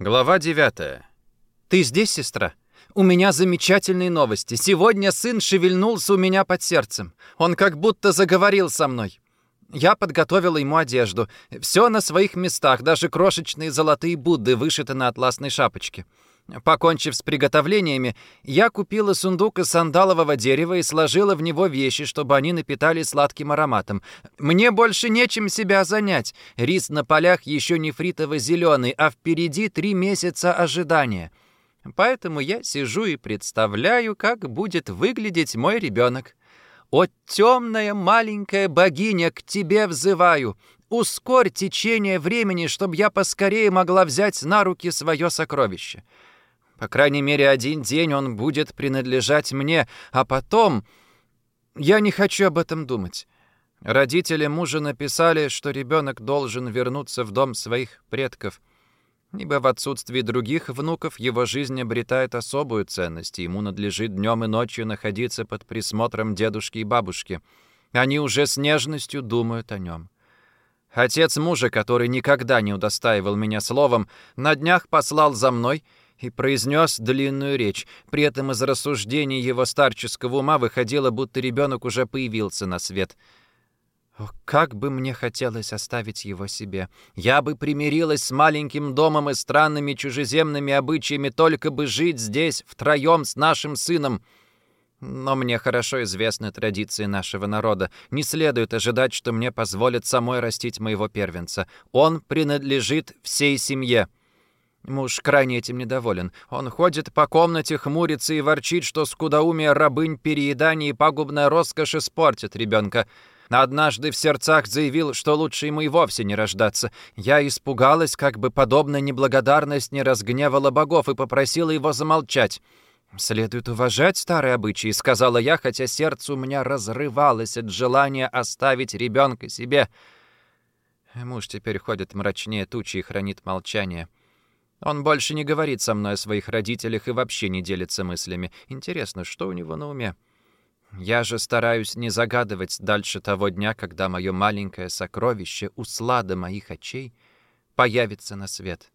Глава 9. «Ты здесь, сестра? У меня замечательные новости. Сегодня сын шевельнулся у меня под сердцем. Он как будто заговорил со мной. Я подготовила ему одежду. Все на своих местах, даже крошечные золотые Будды вышиты на атласной шапочке. Покончив с приготовлениями, я купила сундук из сандалового дерева и сложила в него вещи, чтобы они напитали сладким ароматом. Мне больше нечем себя занять. Рис на полях еще не фритово-зеленый, а впереди три месяца ожидания. Поэтому я сижу и представляю, как будет выглядеть мой ребенок. «О, темная маленькая богиня, к тебе взываю! Ускорь течение времени, чтобы я поскорее могла взять на руки свое сокровище!» По крайней мере, один день он будет принадлежать мне, а потом... Я не хочу об этом думать. Родители мужа написали, что ребенок должен вернуться в дом своих предков. Ибо в отсутствии других внуков его жизнь обретает особую ценность, и ему надлежит днем и ночью находиться под присмотром дедушки и бабушки. Они уже с нежностью думают о нем. Отец мужа, который никогда не удостаивал меня словом, на днях послал за мной — и произнес длинную речь. При этом из рассуждений его старческого ума выходило, будто ребенок уже появился на свет. О, как бы мне хотелось оставить его себе. Я бы примирилась с маленьким домом и странными чужеземными обычаями, только бы жить здесь втроем с нашим сыном. Но мне хорошо известны традиции нашего народа. Не следует ожидать, что мне позволят самой растить моего первенца. Он принадлежит всей семье. Муж крайне этим недоволен. Он ходит по комнате, хмурится и ворчит, что скудоумие рабынь, переедание и пагубная роскошь испортят ребенка. Однажды в сердцах заявил, что лучше ему и вовсе не рождаться. Я испугалась, как бы подобная неблагодарность не разгневала богов, и попросила его замолчать. «Следует уважать старые обычаи», — сказала я, хотя сердце у меня разрывалось от желания оставить ребенка себе. Муж теперь ходит мрачнее тучи и хранит молчание. Он больше не говорит со мной о своих родителях и вообще не делится мыслями. Интересно, что у него на уме? Я же стараюсь не загадывать дальше того дня, когда мое маленькое сокровище, услада моих очей, появится на свет.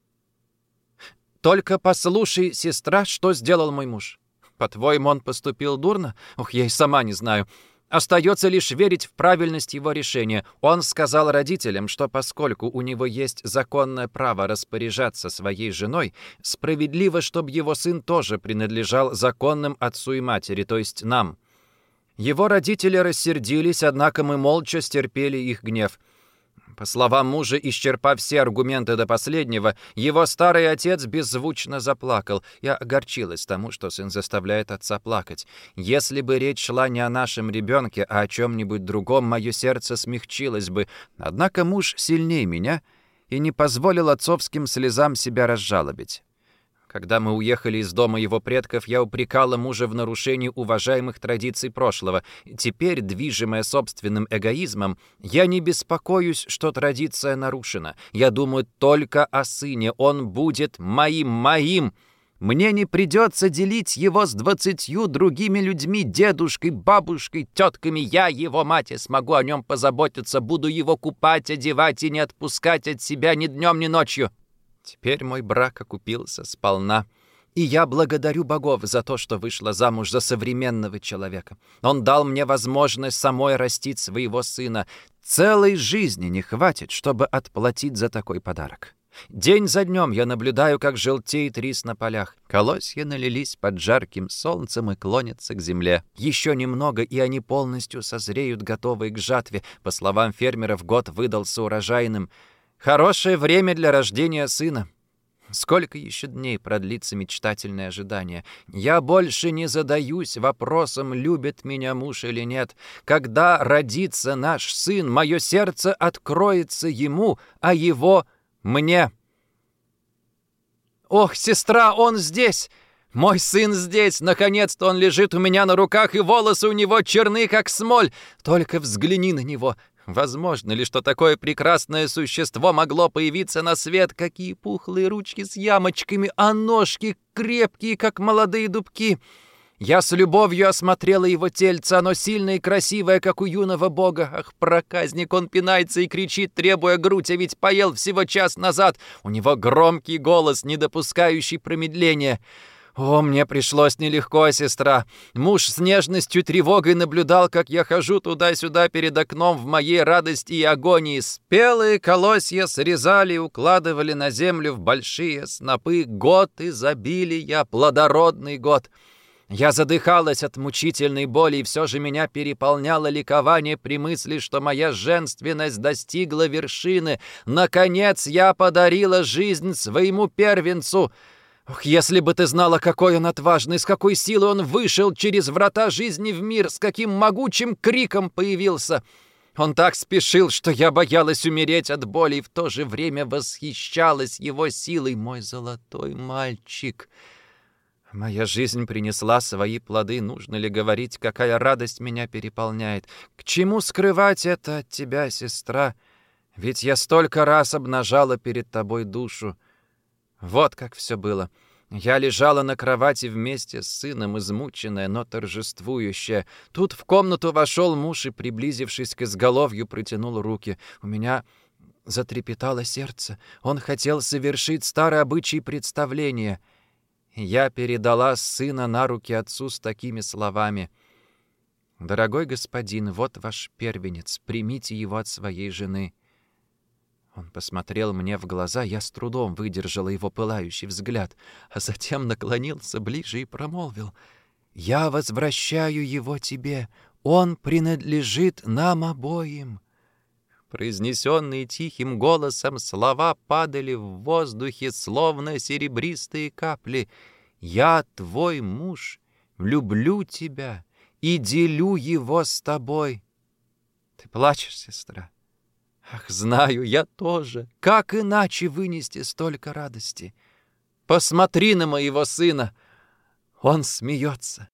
Только послушай, сестра, что сделал мой муж. По-твоему, он поступил дурно? Ух, я и сама не знаю. Остается лишь верить в правильность его решения. Он сказал родителям, что поскольку у него есть законное право распоряжаться своей женой, справедливо, чтобы его сын тоже принадлежал законным отцу и матери, то есть нам. Его родители рассердились, однако мы молча стерпели их гнев – по словам мужа, исчерпав все аргументы до последнего, его старый отец беззвучно заплакал. Я огорчилась тому, что сын заставляет отца плакать. Если бы речь шла не о нашем ребенке, а о чем-нибудь другом, мое сердце смягчилось бы. Однако муж сильнее меня и не позволил отцовским слезам себя разжалобить. Когда мы уехали из дома его предков, я упрекала мужа в нарушении уважаемых традиций прошлого. Теперь, движимая собственным эгоизмом, я не беспокоюсь, что традиция нарушена. Я думаю только о сыне. Он будет моим, моим. Мне не придется делить его с двадцатью другими людьми, дедушкой, бабушкой, тетками. Я, его мать, и смогу о нем позаботиться, буду его купать, одевать и не отпускать от себя ни днем, ни ночью. Теперь мой брак окупился сполна. И я благодарю богов за то, что вышла замуж за современного человека. Он дал мне возможность самой растить своего сына. Целой жизни не хватит, чтобы отплатить за такой подарок. День за днем я наблюдаю, как желтеет рис на полях. Колосья налились под жарким солнцем и клонятся к земле. Еще немного, и они полностью созреют, готовые к жатве. По словам фермеров, год выдался урожайным. Хорошее время для рождения сына. Сколько еще дней продлится мечтательное ожидание? Я больше не задаюсь вопросом, любит меня муж или нет. Когда родится наш сын, мое сердце откроется ему, а его — мне. Ох, сестра, он здесь! Мой сын здесь! Наконец-то он лежит у меня на руках, и волосы у него черны, как смоль. Только взгляни на него. Возможно ли, что такое прекрасное существо могло появиться на свет? Какие пухлые ручки с ямочками, а ножки крепкие, как молодые дубки. Я с любовью осмотрела его тельце, оно сильное и красивое, как у юного бога. Ах, проказник, он пинается и кричит, требуя грудь, а ведь поел всего час назад. У него громкий голос, не допускающий промедления. О, мне пришлось нелегко, сестра. Муж с нежностью тревогой наблюдал, как я хожу туда-сюда перед окном в моей радости и агонии. Спелые колосья срезали и укладывали на землю в большие снопы. Год изобилия, плодородный год. Я задыхалась от мучительной боли, и все же меня переполняло ликование при мысли, что моя женственность достигла вершины. Наконец я подарила жизнь своему первенцу — Ох, если бы ты знала, какой он отважный, с какой силой он вышел через врата жизни в мир, с каким могучим криком появился. Он так спешил, что я боялась умереть от боли и в то же время восхищалась его силой, мой золотой мальчик. Моя жизнь принесла свои плоды, нужно ли говорить, какая радость меня переполняет. К чему скрывать это от тебя, сестра? Ведь я столько раз обнажала перед тобой душу. Вот как все было. Я лежала на кровати вместе с сыном, измученная, но торжествующая. Тут в комнату вошел муж и, приблизившись к изголовью, протянул руки. У меня затрепетало сердце. Он хотел совершить старый обычай представления. Я передала сына на руки отцу с такими словами. «Дорогой господин, вот ваш первенец, примите его от своей жены». Он посмотрел мне в глаза, я с трудом выдержала его пылающий взгляд, а затем наклонился ближе и промолвил. «Я возвращаю его тебе, он принадлежит нам обоим». Произнесенные тихим голосом слова падали в воздухе, словно серебристые капли. «Я твой муж, люблю тебя и делю его с тобой». «Ты плачешь, сестра?» Ах, знаю, я тоже. Как иначе вынести столько радости? Посмотри на моего сына. Он смеется.